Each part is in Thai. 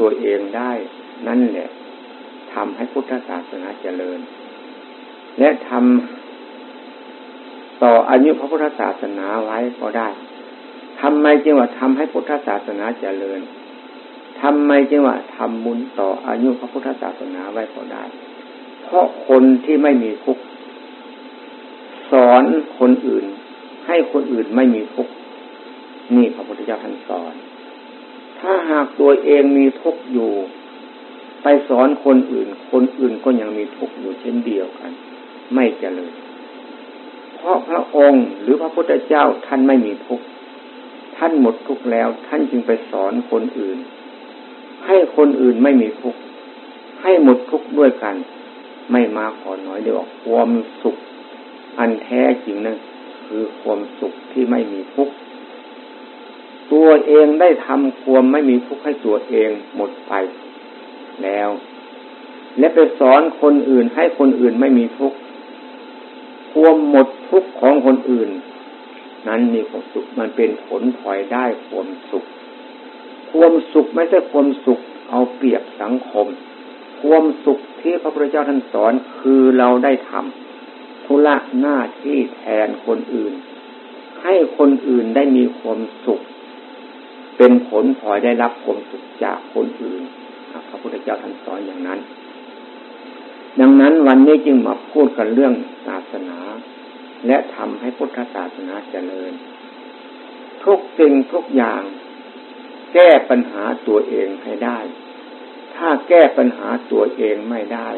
ตัวเองได้ นั่นแหละทำให้พุทธศาสนาเจริญ และทำต่ออายุพระพุทธศาสนาไว้ก็ได้ทำไมจึงว่าทำให้พุทธศาสนาเจริญทำไมจึงว่าทำบุญต่ออายุพระพุทธศาสนาไว้ก็ได้ เพราะคนที่ไม่มีทุกข์สอนคนอื่น ให้คนอื่นไม่มีทุกข์นี่พระพุทธเจ้าท่านสอน ถ้าหากตัวเองมีทุกข์อยู่ ไปสอนคนอื่น คนอื่นก็ยังมีทุกข์อยู่เช่นเดียวกัน ไม่เจริญเพราะพระองค์หรือพระพุทธเจ้าท่านไม่มีทุกข์ท่านหมดทุกข์แล้ว ท่านจึงไปสอนคนอื่น ให้คนอื่นไม่มีทุกข์ให้หมดทุกข์ด้วยกัน ไม่มาขอน้อยเดียวความสุข อันแท้จริงนั้นคือความสุขที่ไม่มีทุกข์ ตัวเองได้ทำความไม่มีทุกข์ให้ตัวเองหมดไปแล้ว และไปสอนคนอื่นให้คนอื่นไม่มีทุกข์ความหมดทุกข์ของคนอื่น นั้นมีความสุขมันเป็นผลพลอยได้ความสุข ความสุขไม่ใช่ความสุขเอาเปรียบสังคม ความสุขที่พระพุทธเจ้าท่านสอนคือเราได้ทำธุระหน้าที่แทนคนอื่น ให้คนอื่นได้มีความสุข เป็นผลพลอยได้รับความสุขจากคนอื่นพระพุทธเจ้าท่านสอนอย่างนั้น ดังนั้นวันนี้จึงมาพูดกันเรื่องศาสนา และทำให้พุทธศาสนาเจริญ ทุกสิ่งทุกอย่าง แก้ปัญหาตัวเองให้ได้ ถ้าแก้ปัญหาตัวเองไม่ได้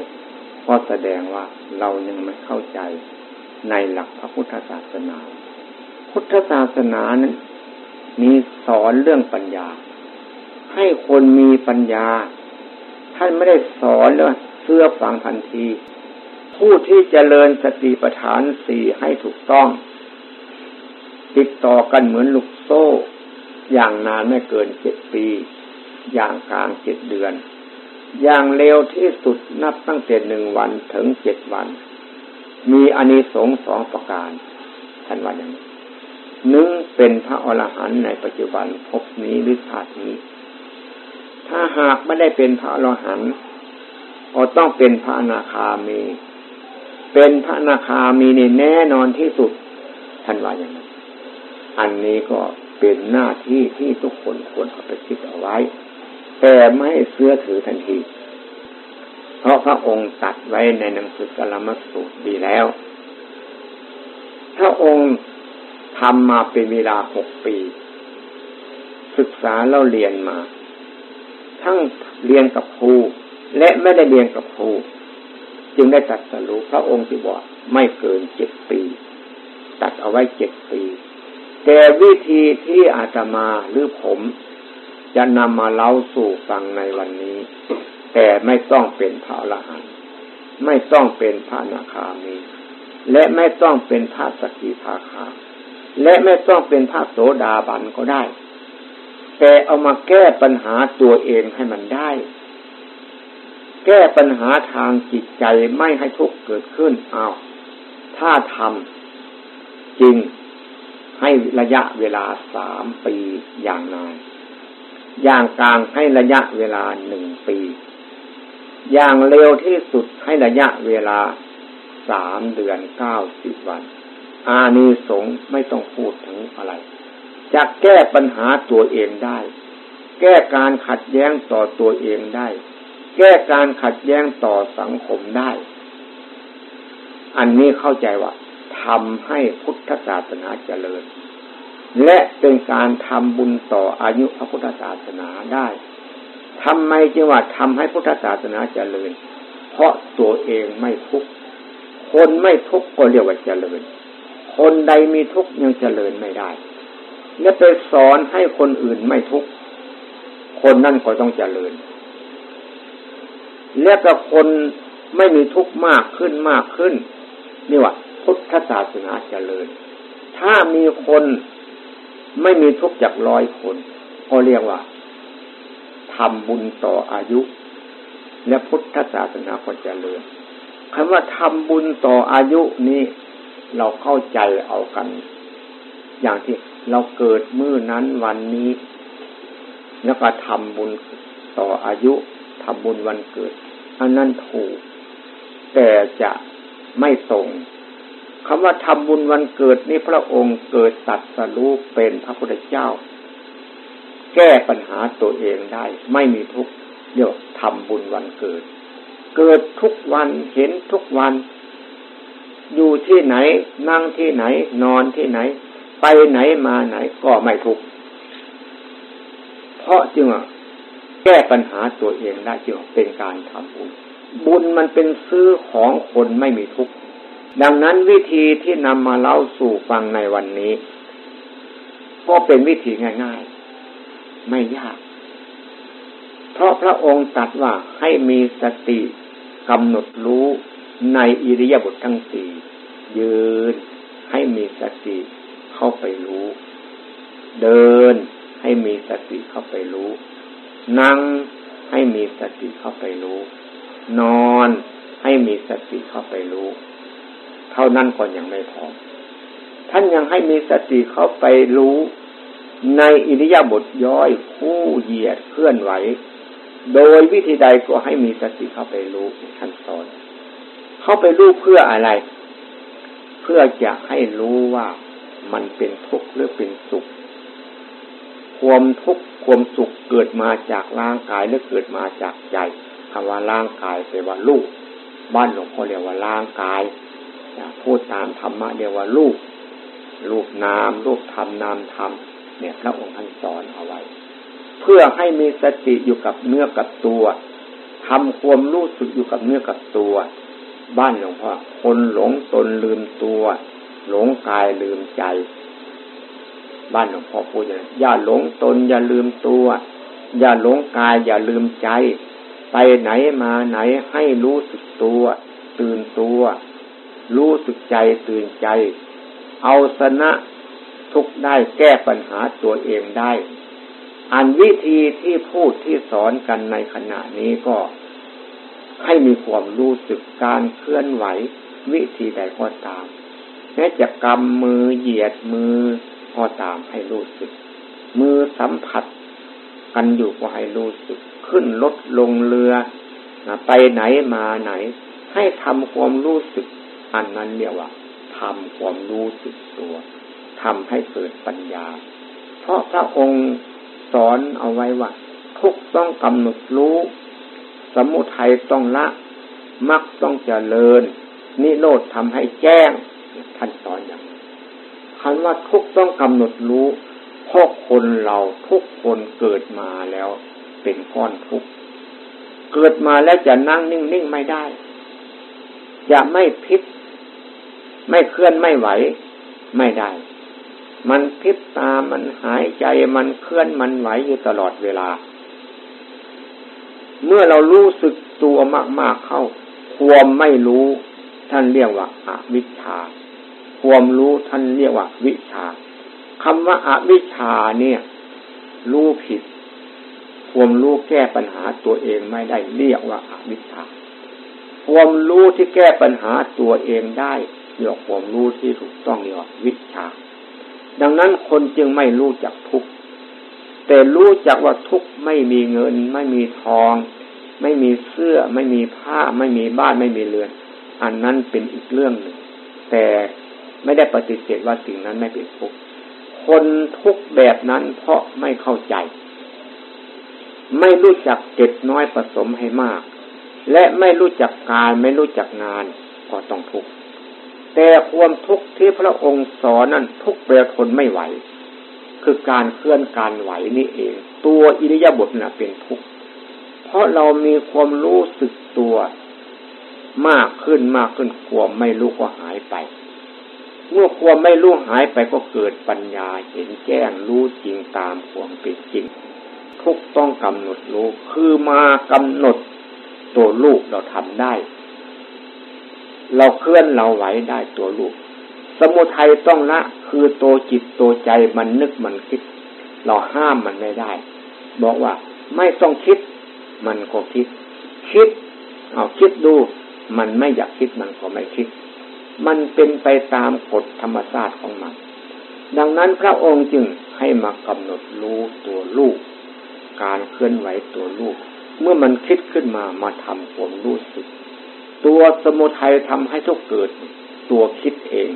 ก็แสดงว่าเรายังไม่เข้าใจในหลักพระพุทธศาสนา พุทธศาสนานั้น มีสอนเรื่องปัญญา ให้คนมีปัญญา ท่านไม่ได้สอนเลยเสื้อฟังทันที ผู้ที่จเจริญสติปัฏฐานสี่ให้ถูกต้อง ติดต่อกันเหมือนลูกโซ่ อย่างนานไม่เกินเจ็ดปี อย่างกลางเจ็ดเดือน อย่างเร็วที่สุดนับตั้งแต่หนึ่งวันถึงเจ็ดวัน มีอานิสงส์สองประการท่านว่าอย่างนี้ นึ่งเป็นพระอรหันต์ในปัจจุบันพบนี้หรือชาตินี้ ถ้าหากไม่ได้เป็นพระอรหันต์ก็ต้องเป็นพระอนาคามี เป็นพระนาคามีในแน่นอนที่สุดท่านว่าอย่างนั้น อันนี้ก็เป็นหน้าที่ที่ทุกคนควรเอาไปคิดเอาไว้ แต่ไม่เสื้อถือทันที เพราะพระองค์ตัดไว้ในหนังสือกลมสูตรดีแล้ว พระองค์ ทำมาเป็นเวลาหกปี ศึกษาเล่าเรียนมา ทั้งเรียนกับครูและไม่ได้เรียนกับครูจึงได้ตัดสรุปพระองค์ที่บอกไม่เกินเจ็ดปี ตัดเอาไว้เจ็ดปี แต่วิธีที่อาตมาหรือผม จะนำมาเล่าสู่ฟังในวันนี้ แต่ไม่ต้องเป็นพระอรหันต์ไม่ต้องเป็นพระนาคามี และไม่ต้องเป็นพระสกิทาคา และไม่ต้องเป็นพระโสดาบันก็ได้ แต่เอามาแก้ปัญหาตัวเองให้มันได้ แก้ปัญหาทางจิตใจไม่ให้ทุกข์เกิดขึ้นเอาถ้าทำจริงให้ระยะเวลาสามปีอย่างนานอย่างกลางให้ระยะเวลาหนึ่งปี อย่างเร็วที่สุดให้ระยะเวลาสามเดือนเก้าสิบวัน อานิสงส์ไม่ต้องพูดถึงอะไรจะแก้ปัญหาตัวเองได้ แก้การขัดแย้งต่อตัวเองได้ แก้การขัดแย้งต่อสังคมได้ อันนี้เข้าใจว่าทำให้พุทธศาสนาเจริญ และเป็นการทำบุญต่ออายุพระพุทธศาสนาได้ทำไมจึงว่าทำให้พุทธศาสนาเจริญ เพราะตัวเองไม่ทุกข์คนไม่ทุกข์ก็เรียกว่าเจริญ คนใดมีทุกข์ยังเจริญไม่ได้ และไปสอนให้คนอื่นไม่ทุกข์ คนนั่นก็ต้องเจริญ และก็คนไม่มีทุกข์มากขึ้นมากขึ้น นี่ว่าพุทธศาสนาเจริญ ถ้ามีคนไม่มีทุกข์จากร้อยคนก็เรียกว่าทำบุญต่ออายุ และพุทธศาสนาก็เจริญคำว่าทำบุญต่ออายุนี้ เราเข้าใจเอากัน อย่างที่เราเกิดมื้อนั้นวันนี้ แล้วก็ทำบุญต่ออายุทำบุญวันเกิด อันนั้นถูก แต่จะไม่ตรงคำว่าทำบุญวันเกิดนี่พระองค์เกิดตัดสรู้เป็นพระพุทธเจ้า แก้ปัญหาตัวเองได้ ไม่มีทุกเดี๋ยวทำบุญวันเกิด เกิดทุกวันเห็นทุกวัน อยู่ที่ไหน นั่งที่ไหน นอนที่ไหน ไปไหนมาไหนก็ไม่ทุกข์เพราะจึงแก้ปัญหาตัวเองได้จึงเป็นการทำบุญบุญมันเป็นซื้อของคนไม่มีทุกข์ดังนั้นวิธีที่นำมาเล่าสู่ฟังในวันนี้ ก็เป็นวิธีง่าย ๆ ไม่ยาก เพราะพระองค์ตรัสว่าให้มีสติกำหนดรู้ ในอิริยาบถทั้งสี่ยืนให้มีสติเข้าไปรู้ เดินให้มีสติเข้าไปรู้ นั่งให้มีสติเข้าไปรู้ นอนให้มีสติเข้าไปรู้ เท่านั้นก่อนยังไม่พอ ท่านยังให้มีสติเข้าไปรู้ ในอิริยาบถย่อยคู่เหยียดเคลื่อนไหว โดยวิธีใดก็ให้มีสติเข้าไปรู้ท่านสอน เข้าไปรู้เพื่ออะไร เพื่อจะให้รู้ว่ามันเป็นทุกข์หรือเป็นสุข ความทุกข์ความสุขเกิดมาจากร่างกายหรือเกิดมาจากใจคำว่าร่างกายแปลว่าลูกบ้านหลวงพ่อเรียกว่าร่างกายพูดตามธรรมะเรียกว่าลูกลูกนามลูกธรรมนามธรรมเนี่ยพระองค์ท่านสอนเอาไว้ เพื่อให้มีสติอยู่กับเนื้อกับตัวทำความรู้สึกอยู่กับเนื้อกับตัว บ้านหลวงพ่อคนหลงตนลืมตัว หลงกายลืมใจ บ้านหลวงพ่อพูดอย่างนี้อย่าหลงตนอย่าลืมตัว อย่าหลงกายอย่าลืมใจ ไปไหนมาไหนให้รู้สึกตัว ตื่นตัว รู้สึกใจตื่นใจ เอาชนะทุกได้แก้ปัญหาตัวเองได้ อันวิธีที่พูดที่สอนกันในขณะนี้ก็ ให้มีความรู้สึกการเคลื่อนไหว วิธีใดก็ตามแม้จะกำมือเหยียดมือก็ตามให้รู้สึก มือสัมผัส กันอยู่ก็ให้รู้สึก ขึ้นรถลงเรือไปไหนมาไหน ให้ทำความรู้สึก อันนั้นเรียกว่าทำความรู้สึกตัวทำให้เกิดปัญญา เพราะพระองค์สอนเอาไว้ว่าทุกต้องกำหนดรู้ สมุทัยต้องละมักต้องเจริญ นิโรธทำให้แจ้งท่านสอนอย่างคันว่าทุกต้องกำหนดรู้เพราะคนเราทุกคนเกิดมาแล้วเป็นก้อนทุกเกิดมาแล้วจะนั่งนิ่งๆไม่ได้ จะไม่พิษไม่เคลื่อนไม่ไหวไม่ได้ มันพิษตามันหายใจมันเคลื่อนมันไหวอยู่ตลอดเวลา เมื่อเรารู้สึกตัวมากๆเข้า ความไม่รู้ท่านเรียกว่าอาวิชชา ความรู้ท่านเรียกว่า วิชาคำว่าอาวิชาเนี่ย รู้ผิด ความรู้แก้ปัญหาตัวเองไม่ได้เรียกว่าอาวิชา ความรู้ที่แก้ปัญหาตัวเองได้เรียกความรู้ที่ถูกต้องเรียกว่าวิชา ดังนั้นคนจึงไม่รู้จักทุก แต่รู้จักว่าทุกไม่มีเงิน ไม่มีทอง ไม่มีเสื้อ ไม่มีผ้า ไม่มีบ้านไม่มีเรือน อันนั้นเป็นอีกเรื่องหนึ่ง แต่ไม่ได้ปฏิเสธว่าสิ่งนั้นไม่เป็นทุกข์คนทุกแบบนั้นเพราะไม่เข้าใจ ไม่รู้จักเก็บน้อยผสมให้มาก และไม่รู้จักการไม่รู้จักงานก็ต้องทุกข์แต่ความทุกข์ที่พระองค์สอนนั้นทุกแปรทนไม่ไหว คือการเคลื่อนการไหวนี่เอง ตัวอิริยาบถน่ะเป็นทุกข์เพราะเรามีความรู้สึกตัว มากขึ้นมากขึ้นความไม่รู้ก็หายไป เมื่อความไม่รู้หายไปก็เกิดปัญญาเห็นแจ้งรู้จริงตามความเป็นจริง ทุกต้องกำหนดรู้คือมากำหนดตัวลูกเราทำได้ เราเคลื่อนเราไหวได้ตัวลูก สมุทัยต้องละ คือตัวจิตตัวใจมันนึกมันคิด เราห้ามมันไม่ได้ บอกว่าไม่ต้องคิด มันก็คิด คิด เอาคิดดู มันไม่อยากคิดมันก็ไม่คิด มันเป็นไปตามกฎธรรมชาติของมัน ดังนั้นพระองค์จึงให้มากำหนดรู้ตัวลูก การเคลื่อนไหวตัวรูปเมื่อมันคิดขึ้นมามาทำผมรู้สึก ตัวสมุทัยทำให้ทุกเกิด ตัวคิดเอง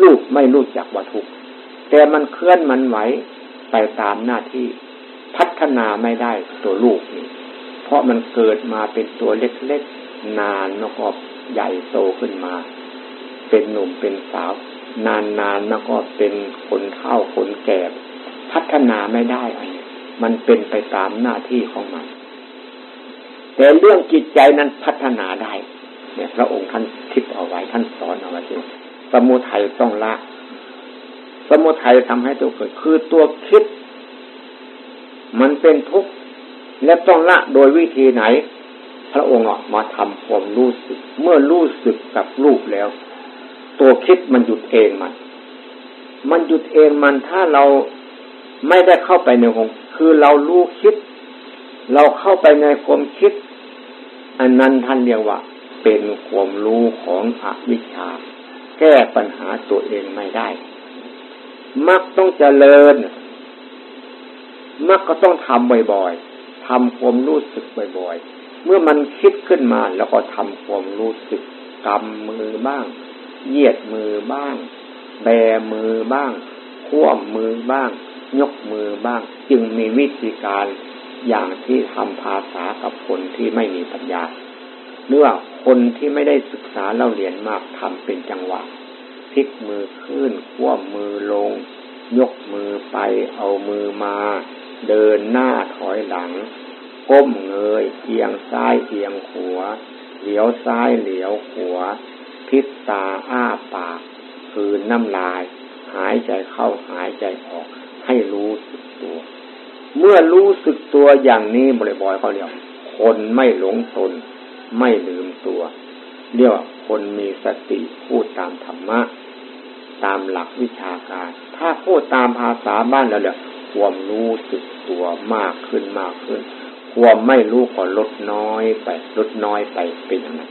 รูปไม่รู้จักว่าทุกแต่มันเคลื่อนมันไหวไปตามหน้าที่พัฒนาไม่ได้ตัวลูกนี่เพราะมันเกิดมาเป็นตัวเล็กๆ นานแล้วก็ใหญ่โตขึ้นมา เป็นหนุ่มเป็นสาว นานๆแล้วก็เป็นคนเฒ่าคนแก่พัฒนาไม่ได้อันนี้มันเป็นไปตามหน้าที่ของมัน แต่เรื่องจิตใจนั้นพัฒนาได้ เนี่ยพระองค์ท่านคิดเอาไว้ท่านสอนเอาไว้ที่ สมุทัยต้องละ สมุทัยทำให้ตัวเกิด คือตัวคิด มันเป็นทุกข์และต้องละโดยวิธีไหน พระองค์ออกมาทำความรู้สึก เมื่อรู้สึกกับรูปแล้ว ตัวคิดมันหยุดเองมัน มันหยุดเองมันถ้าเราไม่ได้เข้าไปในหงคือเรารู้คิด เราเข้าไปในความคิด อันนั้นท่านเรียกว่า เป็นความรู้ของอวิชชา แก้ปัญหาตัวเองไม่ได้ มักต้องเจริญ มักก็ต้องทำบ่อยๆทำความรู้สึกบ่อยๆ เมื่อมันคิดขึ้นมาแล้วก็ทำความรู้สึกกำมือบ้าง เหยียดมือบ้าง แบมือบ้างคว่ำมือบ้าง ยกมือบ้าง จึงมีวิธีการอย่างที่ทำภาษากับคนที่ไม่มีปัญญาเนื่อ คนที่ไม่ได้ศึกษาเล่าเรียนมากทำเป็นจังหวะพลิกมือขึ้นคว่ำมือลง ยกมือไปเอามือมา เดินหน้าถอยหลัง ก้มเงย เอียงซ้ายเอียงขวาเหลียวซ้ายเหลียวขวาพิษตาอ้าปากคืนน้ำลาย หายใจเข้าหายใจออก ให้รู้สึกตัว เมื่อรู้สึกตัวอย่างนี้บ่อยๆเขาเรียกคนไม่หลงตน ไม่ลืมตัวเรียกว่าคนมีสติพูดตามธรรมะ ตามหลักวิชาการ ถ้าพูดตามภาษาบ้านแล้วเนี่ยความรู้สึกตัวมากขึ้นมากขึ้น ความไม่รู้ก็ลดน้อยไปลดน้อยไปเป็นอย่างนั้น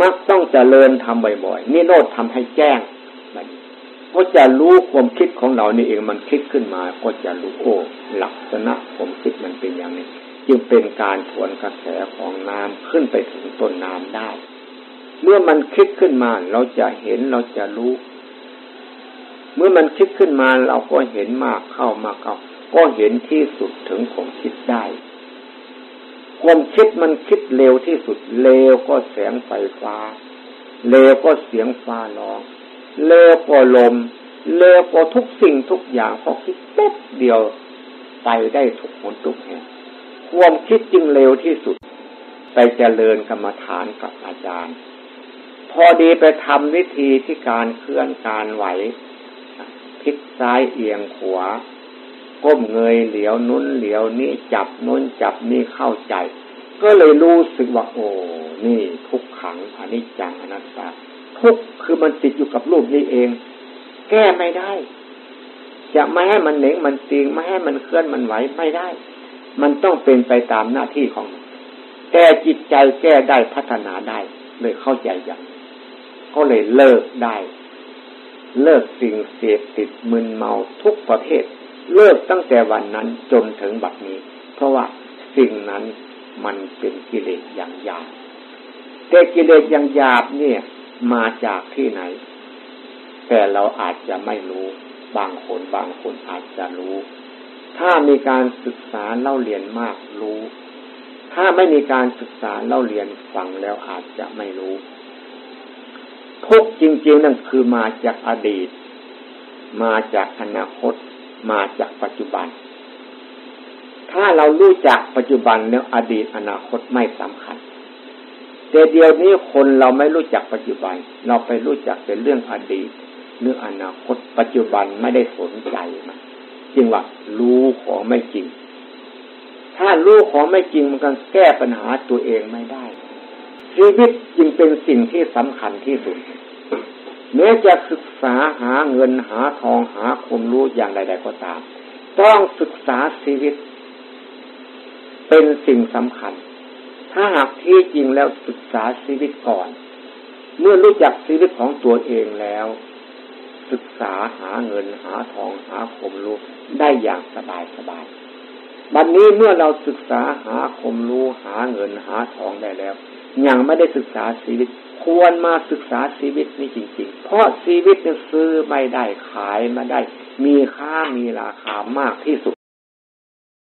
มักต้องเจริญทำบ่อยๆนี่โนดทำให้แจ้งก็จะรู้ความคิดของเรานี่เองมันคิดขึ้นมา ก็จะรู้โอ้หลักษณะความคิดมันเป็นอย่างนี้ จึงเป็นการทวนกระแสของน้ำขึ้นไปถึงต้นน้ำได้ เมื่อมันคิดขึ้นมาเราจะเห็นเราจะรู้ เมื่อมันคิดขึ้นมาเราก็เห็นมากเข้ามากเข้าก็เห็นที่สุดถึงความคิดได้ ความคิดมันคิดเร็วที่สุดเร็วก็แสงไฟฟ้าเร็วก็เสียงฟ้าร้องเลวกว่าลมเลวกว่าทุกสิ่งทุกอย่างพอคิดแป๊บเดียวไปได้ทุกผลทุกแห่ง ความคิดจึงเร็วที่สุด ไปเจริญกรรมฐานกับอาจารย์ พอดีไปทำวิธีที่การเคลื่อนการไหวพลิกซ้ายเอียงขวาก้มเงยเหลียวนุ้นเหลียวนี้จับนุ้นจับนี่เข้าใจ ก็เลยรู้สึกว่าโอ้นี่ทุกขังอนิจจังอนัตตาทุกคือมันติดอยู่กับรูปนี้เอง แก้ไม่ได้ จะไม่ให้มันเหน่งมันติงไม่ให้มันเคลื่อนมันไหวไม่ได้ มันต้องเป็นไปตามหน้าที่ของแก้จิตใจแก้ได้พัฒนาได้ เลยเข้าใจอย่างก็เลยเลิกได้ เลิกสิ่งเสพติดมึนเมาทุกประเภทเลิกตั้งแต่วันนั้นจนถึงบัดนี้ เพราะว่าสิ่งนั้นมันเป็นกิเลสอย่างหยาบแต่กิเลสอย่างหยาบเนี่ยมาจากที่ไหน แต่เราอาจจะไม่รู้ บางคนบางคนอาจจะรู้ ถ้ามีการศึกษาเล่าเรียนมากรู้ ถ้าไม่มีการศึกษาเล่าเรียนฟังแล้วอาจจะไม่รู้ ทุกจริง ๆ นั่นคือมาจากอดีต มาจากอนาคต มาจากปัจจุบัน ถ้าเรารู้จักปัจจุบันแล้วอดีตอนาคตไม่สำคัญแต่เดียวนี้คนเราไม่รู้จักปัจจุบัน เราไปรู้จักเป็นเรื่องอดีตเรื่องอนาคต ปัจจุบันไม่ได้สนใจมัน จึงว่ารู้ของไม่จริง ถ้ารู้ของไม่จริงมันก็แก้ปัญหาตัวเองไม่ได้ ชีวิตจึงเป็นสิ่งที่สำคัญที่สุดแม้จะศึกษาหาเงินหาทองหาความรู้อย่างใดๆก็ตาม ต้องศึกษาชีวิต เป็นสิ่งสำคัญ ถ้าหากที่จริงแล้วศึกษาชีวิตก่อน เมื่อรู้จักชีวิตของตัวเองแล้ว ศึกษาหาเงินหาทองหาคมรู้ได้อย่างสบายสบายบัดนนี้เมื่อเราศึกษาหาคมรู้หาเงินหาทองได้แล้ว ยังไม่ได้ศึกษาชีวิต ควรมาศึกษาชีวิตนี้จริง ๆ เพราะชีวิตจะซื้อไม่ได้ขายไม่ได้ มีค่ามีราคามากที่สุด